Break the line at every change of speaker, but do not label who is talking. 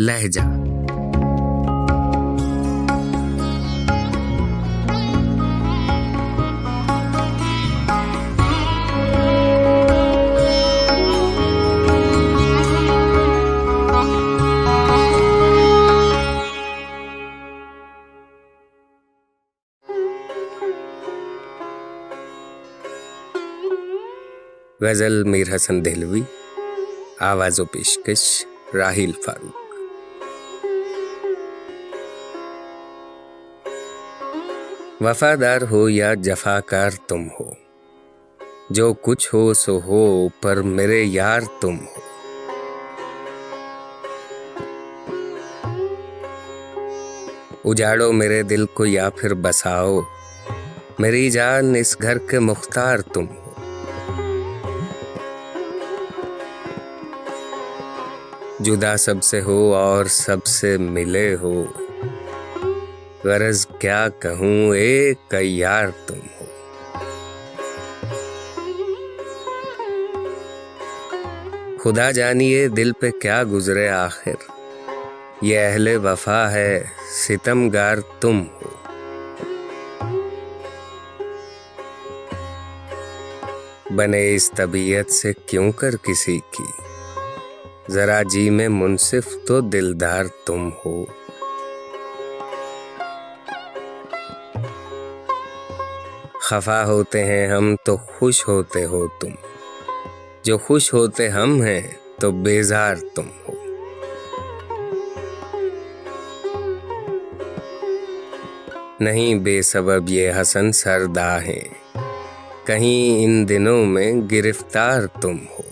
لہجہ۔ غزل میر حسن دہلوی آواز و پیشکش راہیل فاروق۔ وفادار ہو یا جفاکار تم ہو۔ جو کچھ ہو سو ہو، پر میرے یار تم ہو۔ اجاڑو میرے دل کو یا پھر بساؤ۔ میری جان اس گھر کے مختار تم ہو۔ جدا سب سے ہو اور سب سے ملے ہو۔ غرض کیا کہوں؟ ایک یار تم ہو۔ خدا جانیے دل پہ کیا گزرے آخر؟ یہ اہل وفا ہے ستم گار تم ہو۔ بنے اس طبیعت سے کیوں کر کسی کی؟ ذرا جی میں منصف تو دلدار تم ہو۔ خفا ہوتے ہیں، ہم تو خوش ہوتے ہو تم۔ جو خوش ہوتے ہم ہیں، تو بیزار تم ہو۔ نہیں بے سبب یہ حسن سردا ہیں۔ کہیں ان دنوں میں گرفتار تم ہو۔